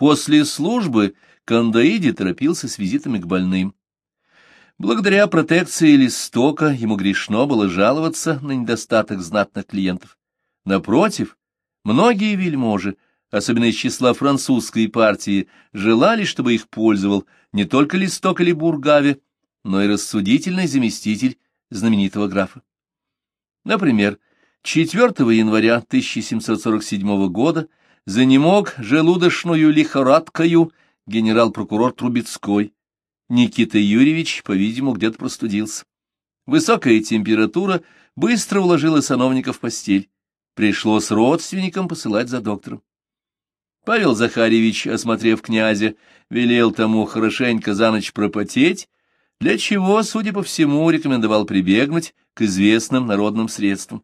После службы Кандаиди торопился с визитами к больным. Благодаря протекции Листока ему грешно было жаловаться на недостаток знатных клиентов. Напротив, многие вельможи, особенно из числа французской партии, желали, чтобы их пользовал не только Листок или Бургаве, но и рассудительный заместитель знаменитого графа. Например, 4 января 1747 года занемог желудочную лихорадкою генерал-прокурор Трубецкой. Никита Юрьевич, по-видимому, где-то простудился. Высокая температура быстро уложила сановника в постель. Пришлось родственникам посылать за доктором. Павел Захарьевич, осмотрев князя, велел тому хорошенько за ночь пропотеть, для чего, судя по всему, рекомендовал прибегнуть к известным народным средствам.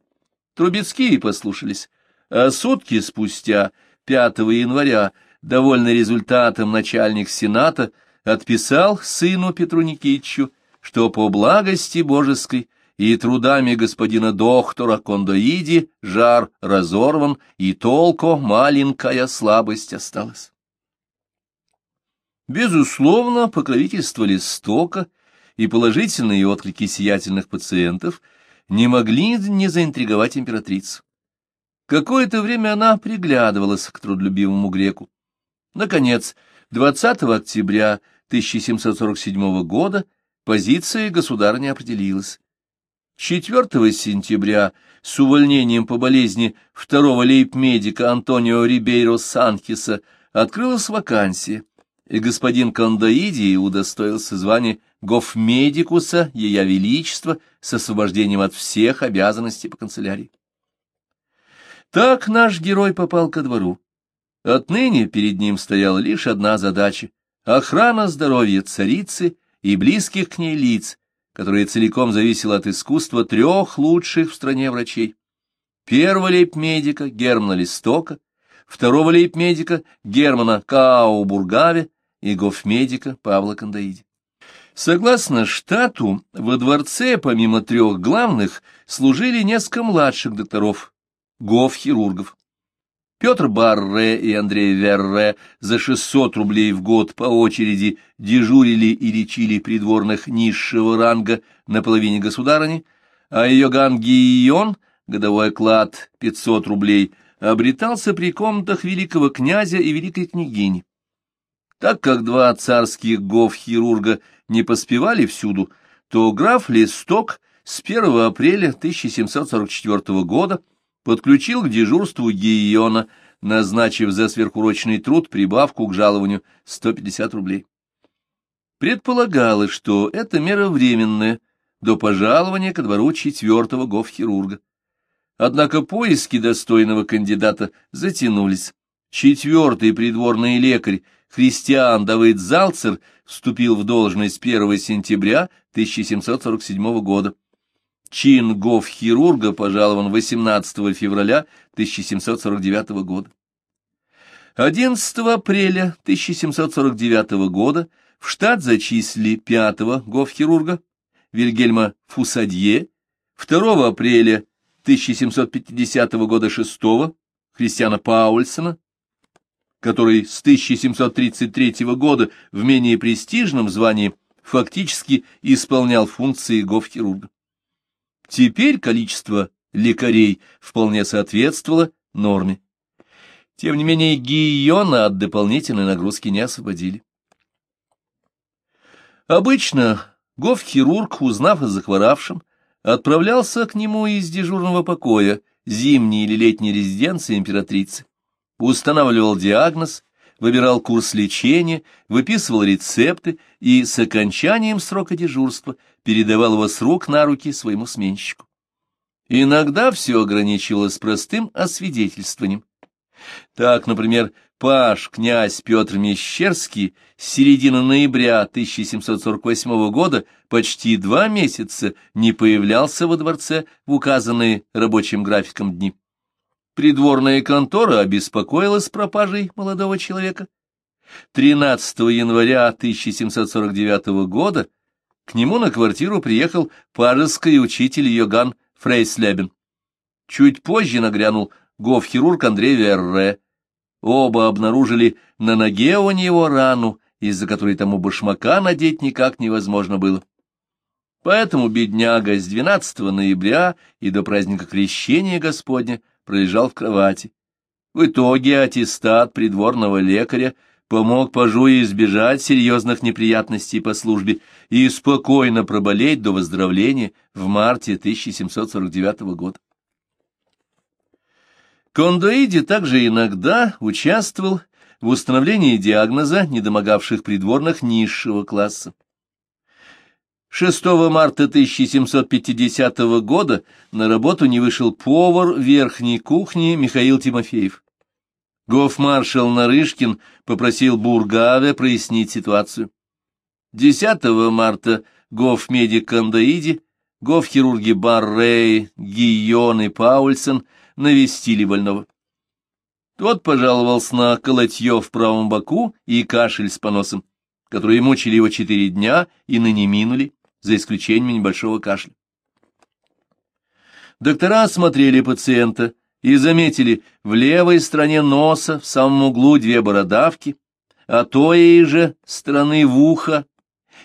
Трубецкие послушались, а сутки спустя, 5 января, довольный результатом начальник Сената отписал сыну Петру Никитичу, что по благости божеской и трудами господина доктора Кондоиди жар разорван, и толко маленькая слабость осталась. Безусловно, покровительство Листока и положительные отклики сиятельных пациентов не могли не заинтриговать императрицу. Какое-то время она приглядывалась к трудолюбивому греку. Наконец, 20 октября 1747 года позиция государыни определилась. 4 сентября с увольнением по болезни второго лейб-медика Антонио Рибейро Санхеса открылась вакансия, и господин Кондаиди удостоился звания гофмедикуса Ея Величества с освобождением от всех обязанностей по канцелярии. Так наш герой попал ко двору. Отныне перед ним стояла лишь одна задача — охрана здоровья царицы и близких к ней лиц, которое целиком зависело от искусства трех лучших в стране врачей. Первого лейб-медика Германа Листока, второго лейб-медика Германа Каубургаве и гофмедика Павла Кандаиди. Согласно штату, во дворце, помимо трех главных, служили несколько младших докторов, гоф-хирургов. Петр Барре и Андрей Верре за 600 рублей в год по очереди дежурили и лечили придворных низшего ранга на половине государыни, а Йоган Гийон, годовой оклад 500 рублей, обретался при комнатах великого князя и великой княгини. Так как два царских гов-хирурга не поспевали всюду, то граф Листок с 1 апреля 1744 года подключил к дежурству Гийона, назначив за сверхурочный труд прибавку к жалованию 150 рублей. Предполагалось, что эта мера временная, до пожалования ко двору четвертого гоф-хирурга. Однако поиски достойного кандидата затянулись. Четвертый придворный лекарь Христиан Давыд Залцер вступил в должность 1 сентября 1747 года. Чин гоф-хирурга пожалован 18 февраля 1749 года. 11 апреля 1749 года в штат зачислили пятого гоф-хирурга Вильгельма Фусадье, 2 апреля 1750 года шестого Христиана Паульсона, который с 1733 года в менее престижном звании фактически исполнял функции гоф-хирурга. Теперь количество лекарей вполне соответствовало норме. Тем не менее, Гийона от дополнительной нагрузки не освободили. Обычно гоф-хирург, узнав о захворавшем, отправлялся к нему из дежурного покоя, зимней или летней резиденции императрицы, устанавливал диагноз, выбирал курс лечения, выписывал рецепты и с окончанием срока дежурства передавал его с рук на руки своему сменщику. Иногда все ограничивалось простым освидетельствованием. Так, например, паш князь Петр Мещерский с середины ноября 1748 года почти два месяца не появлялся во дворце в указанные рабочим графиком дни. Придворная контора обеспокоилась пропажей молодого человека. 13 января 1749 года к нему на квартиру приехал пажеский учитель Йоган Фрейслебен. Чуть позже нагрянул гоф-хирург Андрей Верре. оба обнаружили на ноге у него рану, из-за которой тому башмака надеть никак невозможно было. Поэтому бедняга с 12 ноября и до праздника Крещения Господня пролежал в кровати. В итоге аттестат придворного лекаря помог пажу избежать серьезных неприятностей по службе и спокойно проболеть до выздоровления в марте 1749 года. Кондоиди также иногда участвовал в установлении диагноза недомогавших придворных низшего класса. 6 марта 1750 года на работу не вышел повар верхней кухни Михаил Тимофеев. Гофмаршал Нарышкин попросил Бургаве прояснить ситуацию. 10 марта гофмедик Кандаиди, гофхирурги Баррей, Гийон и Паульсен навестили больного. Тот пожаловался на колотье в правом боку и кашель с поносом, которые мучили его четыре дня и ныне минули, за исключением небольшого кашля. Доктора осмотрели пациента, и заметили в левой стороне носа, в самом углу две бородавки, а той же стороны в ухо,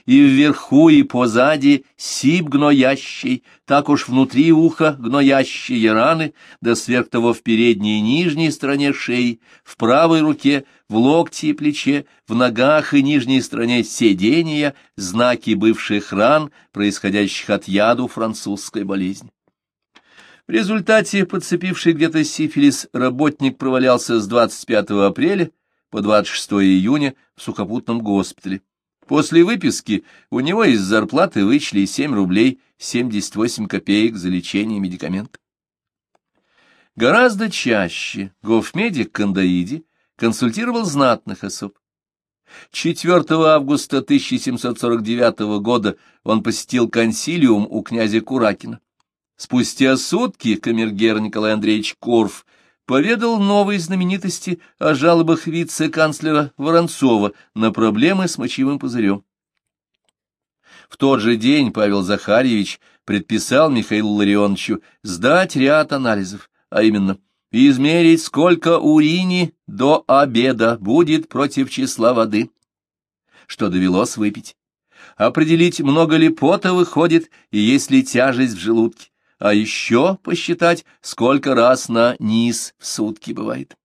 и вверху, и позади сип гноящий, так уж внутри уха гноящие раны, да сверх того в передней и нижней стороне шеи, в правой руке, в локте и плече, в ногах и нижней стороне седения, знаки бывших ран, происходящих от яду французской болезни. В результате, подцепивший где-то сифилис, работник провалялся с 25 апреля по 26 июня в сухопутном госпитале. После выписки у него из зарплаты вычли 7 рублей 78 копеек за лечение и медикамент. Гораздо чаще гофмедик Кандаиди консультировал знатных особ. 4 августа 1749 года он посетил консилиум у князя Куракина. Спустя сутки камергер Николай Андреевич Корф поведал новой знаменитости о жалобах вице-канцлера Воронцова на проблемы с мочевым пузырем. В тот же день Павел Захарьевич предписал Михаилу Ларионовичу сдать ряд анализов, а именно измерить, сколько урини до обеда будет против числа воды, что довелось выпить, определить, много ли пота выходит и есть ли тяжесть в желудке, а еще посчитать, сколько раз на низ в сутки бывает.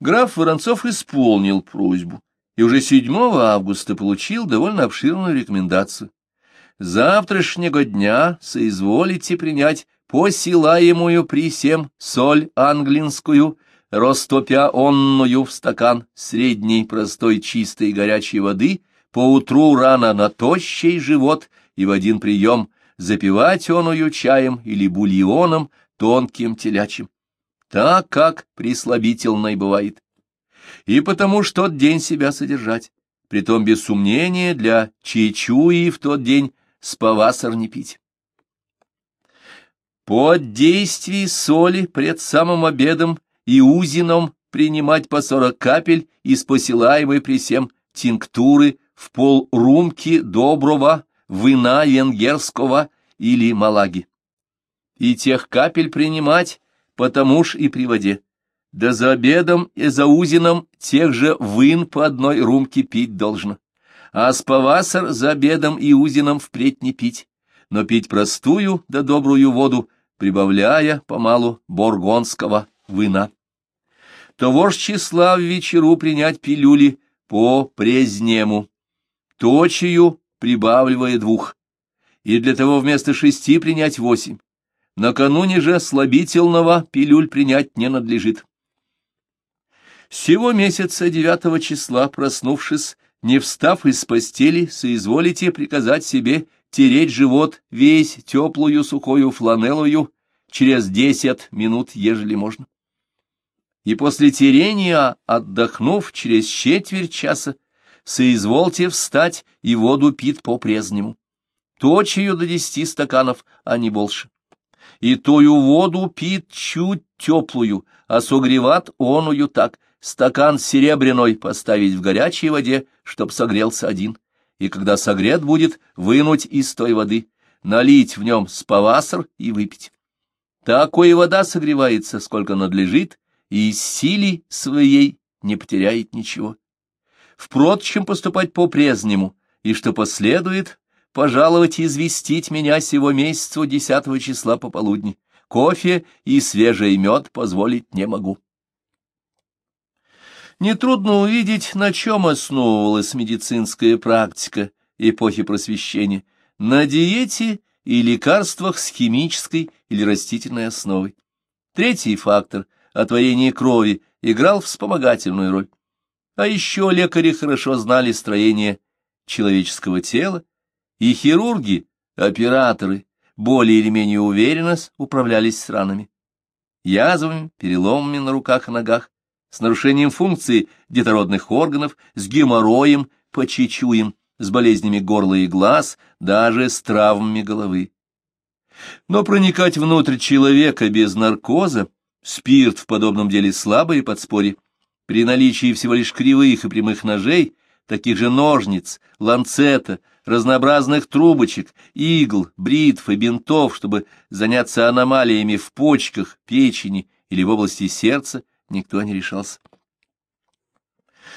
Граф Воронцов исполнил просьбу и уже 7 августа получил довольно обширную рекомендацию. Завтрашнего дня соизволите принять посилаемую при всем соль англинскую, растопя онную в стакан средней простой чистой горячей воды, поутру рано на тощий живот и в один прием запивать оную чаем или бульоном тонким телячьим, так как прислабительной бывает. И потому что тот день себя содержать, притом без сомнения для чечуи в тот день сповасор не пить. Под действие соли пред самым обедом и узином принимать по сорок капель из посылаемой при всем тинктуры в пол румки доброго вина венгерского или малаги. И тех капель принимать, потому ж и при воде. Да за обедом и за узином тех же вин по одной румке пить должно. А спавасар за обедом и узином впредь не пить, но пить простую да добрую воду, прибавляя помалу боргонского вина. Того ж числа в вечеру принять пилюли по презнему, точию прибавливая двух, и для того вместо шести принять восемь. Накануне же слабительного пилюль принять не надлежит. Сего месяца девятого числа, проснувшись, не встав из постели, соизволите приказать себе тереть живот весь теплую сухою фланелою через десять минут, ежели можно. И после терения, отдохнув через четверть часа, соизвольте встать и воду пить по-презнему. Точию до десяти стаканов, а не больше. И тою воду пит чуть теплую, а согреват оную так, стакан серебряной поставить в горячей воде, чтоб согрелся один, и когда согрет будет, вынуть из той воды, налить в нем спаваср и выпить. Такое вода согревается, сколько надлежит, и из силе своей не потеряет ничего. Впрочем, поступать по-прежнему, и что последует, пожаловать известить меня сего месяца десятого числа пополудни. Кофе и свежий мед позволить не могу. Нетрудно увидеть, на чем основывалась медицинская практика эпохи просвещения, на диете и лекарствах с химической или растительной основой. Третий фактор – отворение крови – играл вспомогательную роль. А еще лекари хорошо знали строение человеческого тела, и хирурги, операторы, более или менее уверенно управлялись с ранами. Язвами, переломами на руках и ногах, с нарушением функции детородных органов, с геморроем, почечуем, с болезнями горла и глаз, даже с травмами головы. Но проникать внутрь человека без наркоза, спирт в подобном деле слабое подспорье, при наличии всего лишь кривых и прямых ножей, таких же ножниц, ланцета, разнообразных трубочек, игл, бритв и бинтов, чтобы заняться аномалиями в почках, печени или в области сердца, никто не решался.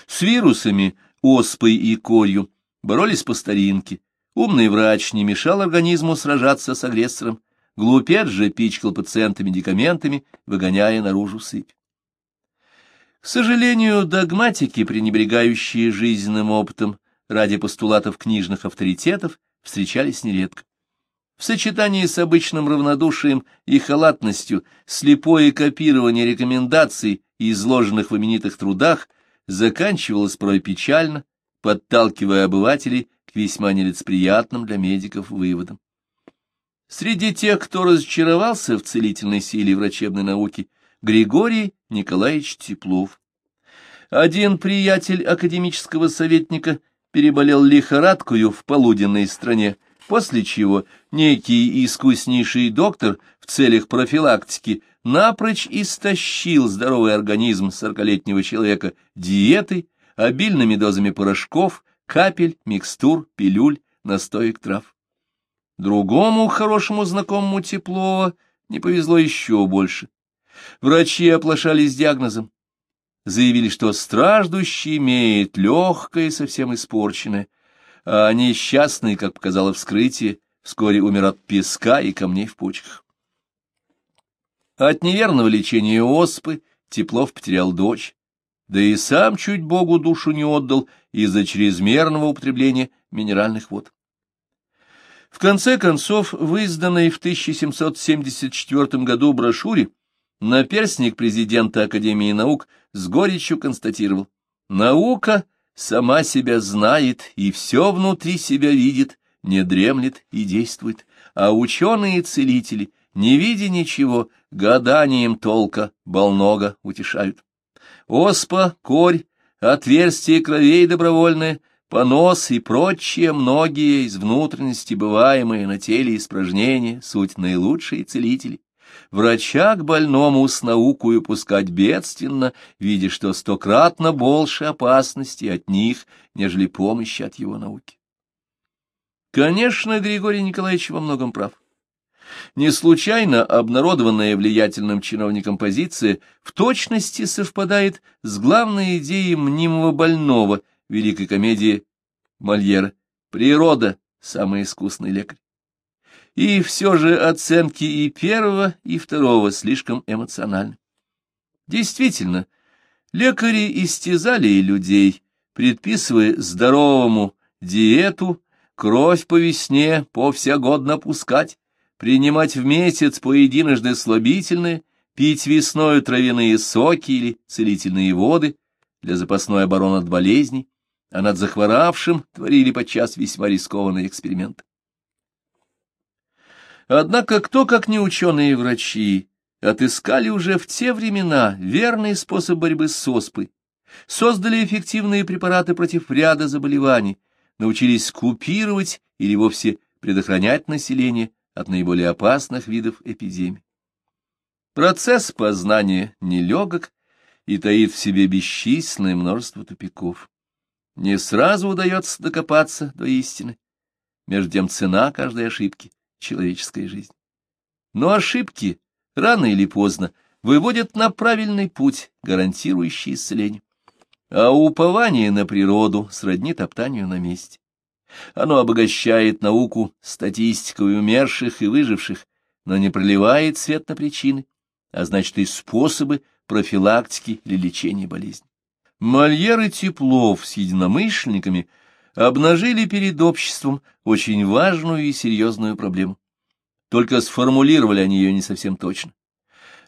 С вирусами, оспой и корью боролись по старинке. Умный врач не мешал организму сражаться с агрессором, глупец же пичкал пациента медикаментами, выгоняя наружу сыпь. К сожалению, догматики, пренебрегающие жизненным опытом ради постулатов книжных авторитетов, встречались нередко. В сочетании с обычным равнодушием и халатностью слепое копирование рекомендаций, изложенных в именитых трудах, заканчивалось порой печально, подталкивая обывателей к весьма нелицеприятным для медиков выводам. Среди тех, кто разочаровался в целительной силе врачебной науки, Григорий Николаевич Теплов. Один приятель академического советника переболел лихорадкою в полуденной стране, после чего некий искуснейший доктор в целях профилактики напрочь истощил здоровый организм сорокалетнего человека диетой, обильными дозами порошков, капель, микстур, пилюль, настоек трав. Другому хорошему знакомому Теплова не повезло еще больше. Врачи оплошали с диагнозом. Заявили, что страждущий имеет легкое совсем испорченное, а несчастный, как показало вскрытие, вскоре умер от песка и камней в почках. От неверного лечения оспы Теплов потерял дочь, да и сам чуть Богу душу не отдал из-за чрезмерного употребления минеральных вод. В конце концов, в изданной в 1774 году брошюре наперсник президента Академии наук с горечью констатировал, «Наука сама себя знает и все внутри себя видит, не дремлет и действует, а ученые-целители, не видя ничего, гаданием толка больного утешают. Оспа, корь, отверстие кровей добровольное, понос и прочие многие из внутренности бываемые на теле испражнения, суть наилучшие целители. Врача к больному с наукою пускать бедственно, видя, что стократно больше опасности от них, нежели помощи от его науки. Конечно, Григорий Николаевич во многом прав. Не случайно обнародованная влиятельным чиновником позиция в точности совпадает с главной идеей мнимого больного великой комедии Мольера «Природа — самый искусный лекарь». И все же оценки и первого, и второго слишком эмоциональны. Действительно, лекари истязали людей, предписывая здоровому диету, кровь по весне повсягодно пускать, принимать в месяц по единожды слабительные, пить весною травяные соки или целительные воды для запасной обороны от болезней, а над захворавшим творили подчас весьма рискованные эксперименты. Однако кто, как не ученые врачи, отыскали уже в те времена верный способ борьбы с оспой, создали эффективные препараты против ряда заболеваний, научились купировать или вовсе предохранять население от наиболее опасных видов эпидемий. Процесс познания нелегок и таит в себе бесчисленное множество тупиков. Не сразу удается докопаться до истины, между тем цена каждой ошибки человеческая жизнь. Но ошибки рано или поздно выводят на правильный путь, гарантирующий исцеление. А упование на природу сродни топтанию на месте. Оно обогащает науку статистикой умерших и выживших, но не проливает свет на причины, а значит и способы профилактики или лечения болезни. Мольер и Теплов с единомышленниками обнажили перед обществом очень важную и серьезную проблему. Только сформулировали они ее не совсем точно.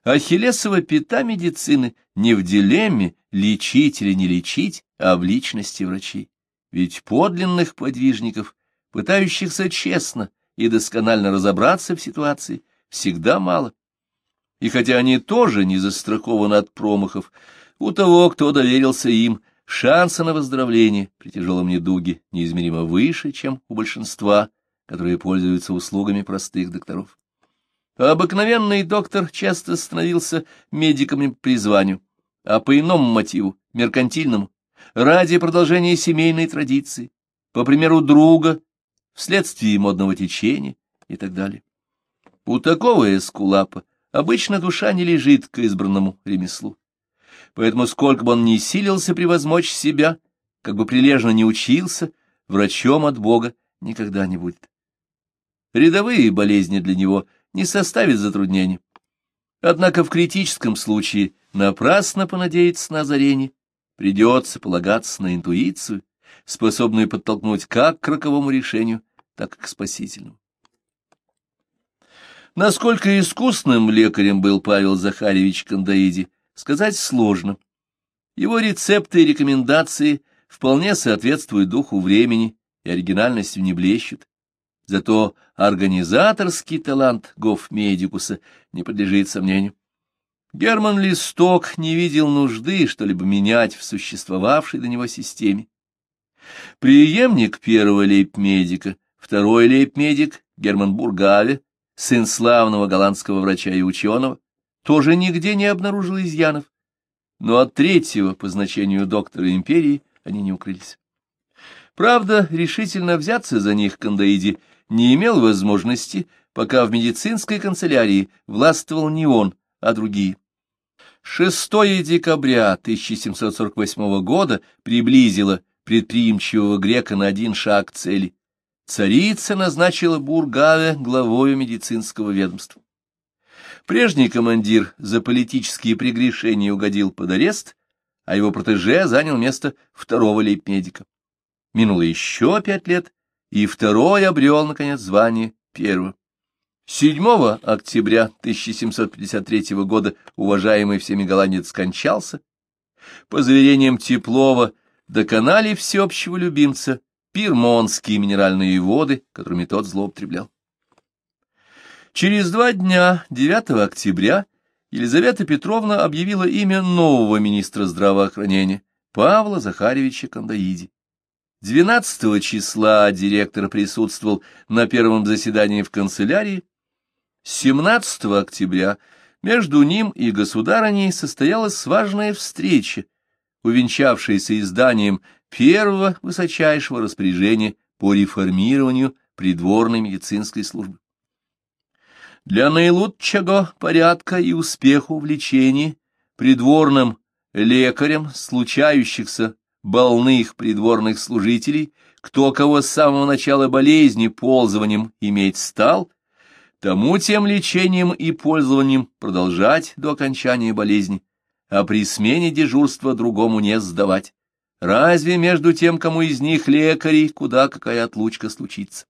Ахиллесова пята медицины не в дилемме лечить или не лечить, а в личности врачей. Ведь подлинных подвижников, пытающихся честно и досконально разобраться в ситуации, всегда мало. И хотя они тоже не застрахованы от промахов, у того, кто доверился им, шансы на выздоровление при тяжелом недуге неизмеримо выше, чем у большинства, которые пользуются услугами простых докторов. обыкновенный доктор часто становился медиком по призванию, а по иному мотиву, меркантильному, ради продолжения семейной традиции, по примеру друга, вследствие модного течения и так далее. У такого эскулапа обычно душа не лежит к избранному ремеслу. Поэтому сколько бы он ни силился превозмочь себя, как бы прилежно не учился, врачом от Бога никогда не будет. Рядовые болезни для него не составят затруднений. Однако в критическом случае напрасно понадеяться на озарение, придется полагаться на интуицию, способную подтолкнуть как к роковому решению, так и к спасительному. Насколько искусным лекарем был Павел Захарьевич Кандаиди, сказать сложно. Его рецепты и рекомендации вполне соответствуют духу времени и оригинальностью не блещут. Зато организаторский талант гофмедикуса не подлежит сомнению. Герман Листок не видел нужды что-либо менять в существовавшей до него системе. Приемник первого лейб-медика, второй лейб-медик Герман Бургаве, сын славного голландского врача и ученого, тоже нигде не обнаружил изъянов, но от третьего по значению доктора империи они не укрылись. Правда, решительно взяться за них Кандаиди не имел возможности, пока в медицинской канцелярии властвовал не он, а другие. 6 декабря 1748 года приблизило предприимчивого грека на один шаг цели царица назначила Бургаве главою медицинского ведомства. Прежний командир за политические прегрешения угодил под арест, а его протеже занял место второго лейб-медика. Минуло еще пять лет, и второй обрел, наконец, звание первого. 7 октября 1753 года уважаемый всеми голландец скончался. По заверениям Теплова, доконали всеобщего любимца пирмонские минеральные воды, которыми тот злоупотреблял. Через два дня, 9 октября, Елизавета Петровна объявила имя нового министра здравоохранения, Павла Захаревича Кандаиди. 12 числа директор присутствовал на первом заседании в канцелярии. 17 октября между ним и государыней состоялась важная встреча, увенчавшаяся изданием первого высочайшего распоряжения по реформированию придворной медицинской службы. Для наилучшего порядка и успеха в лечении придворным лекарям случающихся больных придворных служителей, кто кого с самого начала болезни пользованием иметь стал, тому тем лечением и пользованием продолжать до окончания болезни, а при смене дежурства другому не сдавать. Разве между тем, кому из них лекарей, куда какая отлучка случится?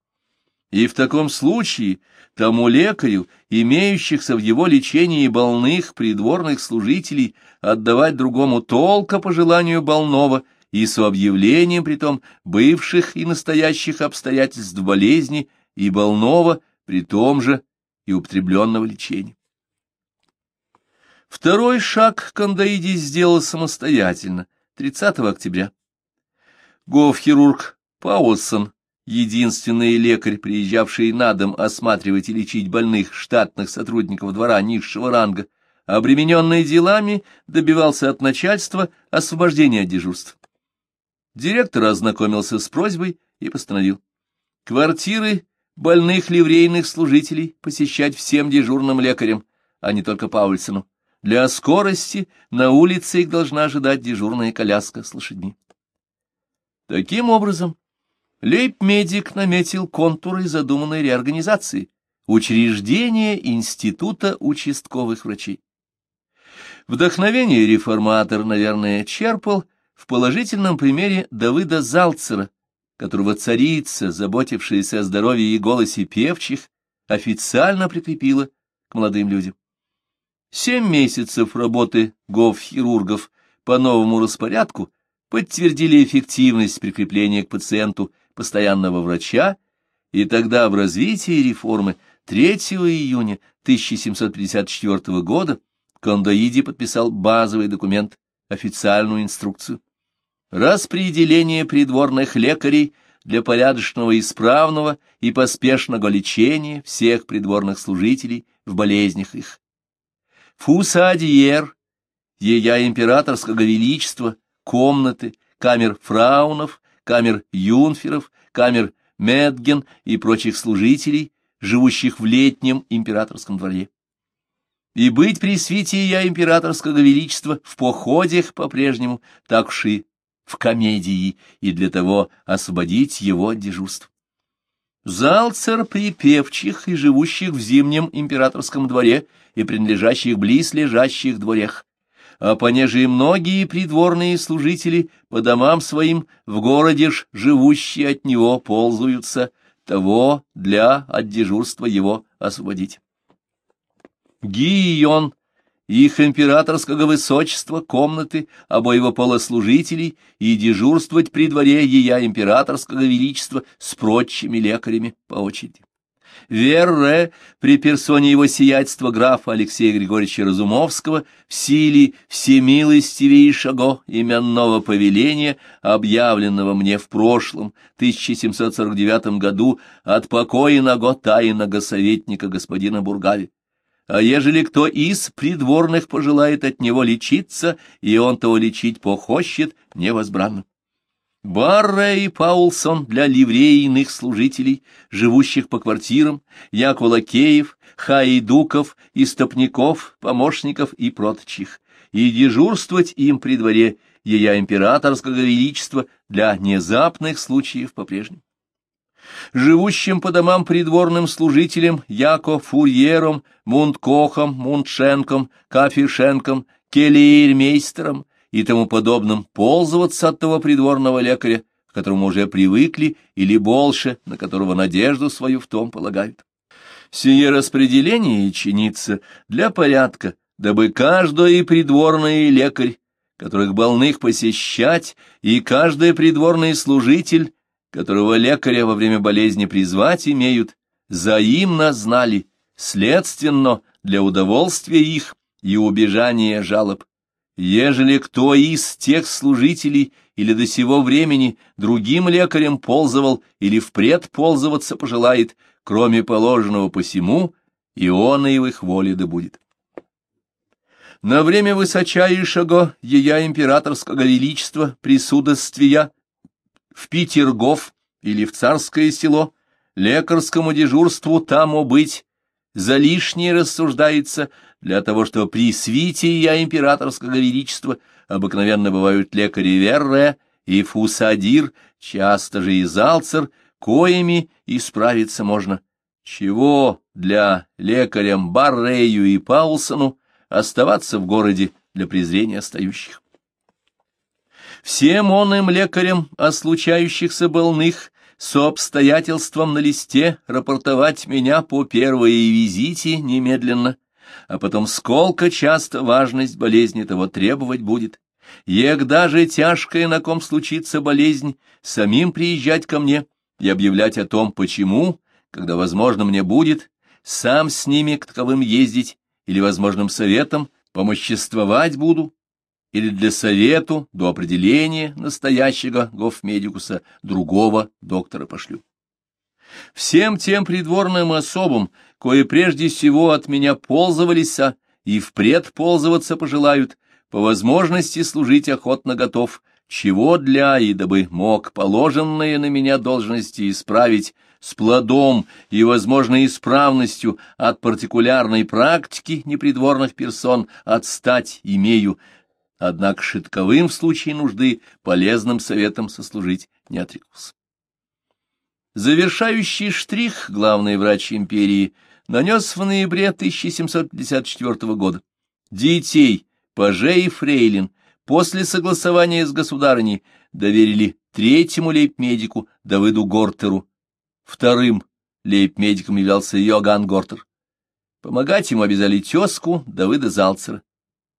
И в таком случае тому лекарю, имеющихся в его лечении больных придворных служителей, отдавать другому толка по желанию больного и с объявлением притом бывших и настоящих обстоятельств болезни и больного при том же и употребленного лечения. Второй шаг Кандаиди сделал самостоятельно, 30 октября. Гофхирург Паулсон, единственный лекарь, приезжавший на дом осматривать и лечить больных штатных сотрудников двора низшего ранга, обремененный делами, добивался от начальства освобождения от дежурств. Директор ознакомился с просьбой и постановил. Квартиры больных ливрейных служителей посещать всем дежурным лекарям, а не только Паульсону. Для скорости на улице их должна ожидать дежурная коляска с лошадьми. Таким образом, лейб-медик наметил контуры задуманной реорганизации, учреждения Института участковых врачей. Вдохновение реформатор, наверное, черпал в положительном примере Давыда Залцера, которого царица, заботившаяся о здоровье и голосе певчих, официально прикрепила к молодым людям. Семь месяцев работы гов-хирургов по новому распорядку подтвердили эффективность прикрепления к пациенту постоянного врача, и тогда в развитии реформы 3 июня 1754 года Кондоиди подписал базовый документ, официальную инструкцию. Распределение придворных лекарей для порядочного, исправного и поспешного лечения всех придворных служителей в болезнях их. Фусадиер, ея императорского величества, комнаты, камер фраунов, камер юнферов, камер медген и прочих служителей, живущих в летнем императорском дворе. И быть при свете я императорского величества в походях по-прежнему так уж и в комедии, и для того освободить его от дежурств. Залцер при певчих и живущих в зимнем императорском дворе и принадлежащих близ лежащих дворях, а понеже и многие придворные служители по домам своим в городе ж живущие от него ползаются, того для от дежурства его освободить. Гийон их императорского высочества, комнаты обоего пола служителей и дежурствовать при дворе ея императорского величества с прочими лекарями по очереди. Верре при персоне его сиятельства графа Алексея Григорьевича Разумовского в силе всемилостивейшего именного повеления, объявленного мне в прошлом 1749 году от покойного тайного советника господина Бургави а ежели кто из придворных пожелает от него лечиться, и он того лечить похощет, невозбранно. Барре и Паулсон для ливрейных служителей, живущих по квартирам, Яко Лакеев, Хаидуков, Истопников, помощников и прочих, и дежурствовать им при дворе ея императорского величества для внезапных случаев по-прежнему. Живущим по домам придворным служителям Яко Фурьером, Мунткохом, Мунтшенком, Кафишенком, Келлиермейстером и тому подобным пользоваться от того придворного лекаря, к которому уже привыкли, или больше, на которого надежду свою в том полагают. Сие распределение чинится для порядка, дабы каждый придворный лекарь, которых больных посещать, и каждый придворный служитель которого лекаря во время болезни призвать имеют, взаимно знали, следственно, для удовольствия их и убежания жалоб. Ежели кто из тех служителей или до сего времени другим лекарем ползывал или впред ползываться пожелает, кроме положенного посему, и он и в их воле да будет. На время высочайшего ея императорского величества присутствия в Петергоф или в царское село, лекарскому дежурству там быть, за лишнее рассуждается, для того, что при свите я императорского величества обыкновенно бывают лекари Верре и Фусадир, часто же и Залцер, коими исправиться можно. Чего для лекарям Баррею и Паулсону оставаться в городе для презрения остающих? Всем онным лекарям о случающихся больных с обстоятельством на листе рапортовать меня по первой визите немедленно, а потом сколько часто важность болезни того требовать будет. Ег даже тяжкая на ком случится болезнь, самим приезжать ко мне и объявлять о том, почему, когда возможно мне будет, сам с ними к таковым ездить или возможным советом помоществовать буду, или для совету до определения настоящего гофмедикуса другого доктора пошлю. Всем тем придворным особам, кое прежде всего от меня ползывались и впред ползываться пожелают, по возможности служить охотно готов, чего для, и дабы мог положенные на меня должности исправить с плодом и возможной исправностью от партикулярной практики непридворных персон отстать имею, однако шитковым в случае нужды полезным советом сослужить не отрекался. Завершающий штрих главный врач империи нанес в ноябре 1754 года. Детей, пажей и фрейлин после согласования с государыней доверили третьему лейб-медику Давыду Гортеру. Вторым лейб-медиком являлся Йоган Гортер. Помогать ему обязали тезку Давыда Залцера.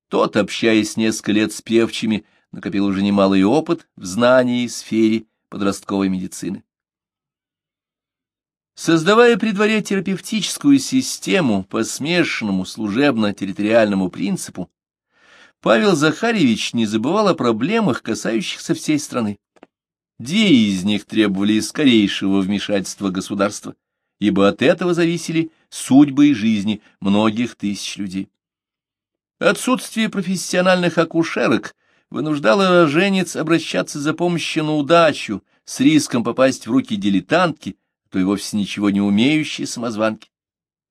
Тот, общаясь несколько лет с певчими, накопил уже немалый опыт в знании и сфере подростковой медицины. Создавая при дворе терапевтическую систему по смешанному служебно-территориальному принципу, Павел Захарьевич не забывал о проблемах, касающихся всей страны. Две из них требовали скорейшего вмешательства государства, ибо от этого зависели судьбы и жизни многих тысяч людей. Отсутствие профессиональных акушерок вынуждало роженец обращаться за помощью на удачу с риском попасть в руки дилетантки, то и вовсе ничего не умеющей самозванки.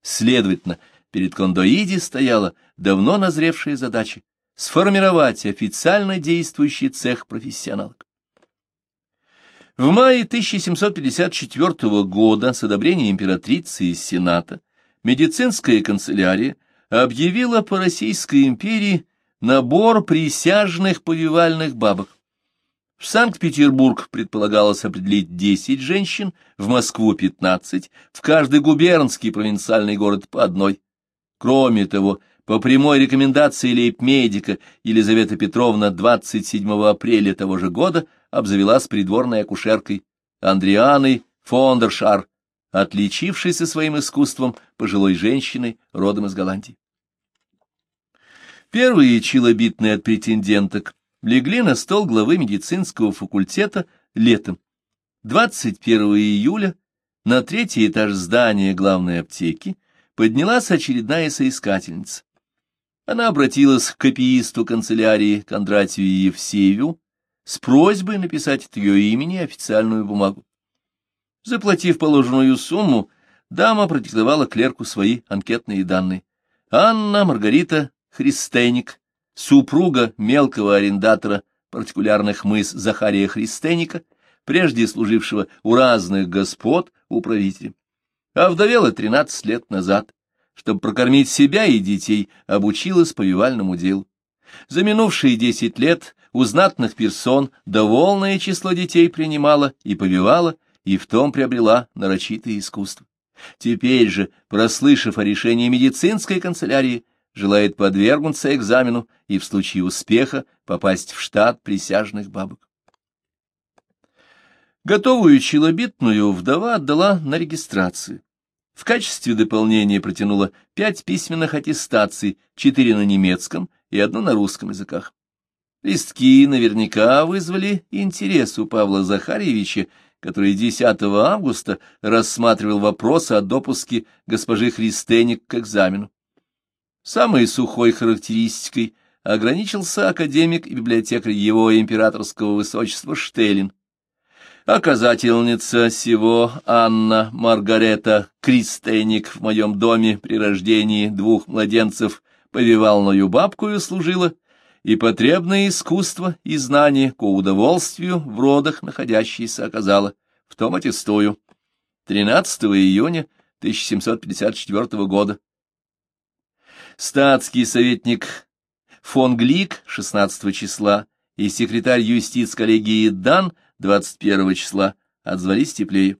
Следовательно, перед Кондоиди стояла давно назревшая задача сформировать официально действующий цех профессионалок. В мае 1754 года с одобрения императрицы и сената медицинская канцелярия объявила по Российской империи набор присяжных повивальных бабок. В Санкт-Петербург предполагалось определить 10 женщин, в Москву 15, в каждый губернский провинциальный город по одной. Кроме того, по прямой рекомендации лейб-медика Елизавета Петровна 27 апреля того же года обзавелась придворной акушеркой Андрианой Фондершар, отличившейся своим искусством пожилой женщиной родом из Голландии. Первые челобитные от претенденток легли на стол главы медицинского факультета летом. 21 июля на третий этаж здания главной аптеки поднялась очередная соискательница. Она обратилась к копиисту канцелярии Кондратию Евсееву с просьбой написать от ее имени официальную бумагу. Заплатив положенную сумму, дама продиктовала клерку свои анкетные данные. Анна Маргарита Христеник, супруга мелкого арендатора партикулярных мыс Захария Христеника, прежде служившего у разных господ управителем. А вдовела тринадцать лет назад, чтобы прокормить себя и детей, обучилась повивальному делу. За минувшие десять лет у знатных персон довольное число детей принимала и повивала, и в том приобрела нарочитое искусство. Теперь же, прослышав о решении медицинской канцелярии, желает подвергнуться экзамену и в случае успеха попасть в штат присяжных бабок. Готовую челобитную вдова отдала на регистрацию. В качестве дополнения протянула пять письменных аттестаций, четыре на немецком и одну на русском языках. Листки наверняка вызвали интерес у Павла Захарьевича, который 10 августа рассматривал вопрос о допуске госпожи Христеник к экзамену. Самой сухой характеристикой ограничился академик и библиотекарь его императорского высочества Штелин. Оказательница сего Анна Маргарета Кристеник в моем доме при рождении двух младенцев повивалною бабкою служила, и потребное искусство и знание ко удовольствию в родах находящиеся оказала, в том аттестую. 13 июня 1754 года. Статский советник фон Глик 16 числа и секретарь юстиц коллегии Дан 21 числа отзвались теплее.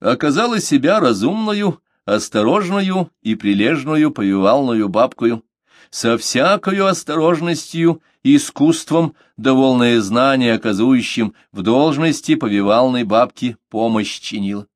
Оказала себя разумную, осторожную и прилежную повивалную бабкою, со всякою осторожностью и искусством, довольное знание оказующим в должности повивалной бабки помощь чинила.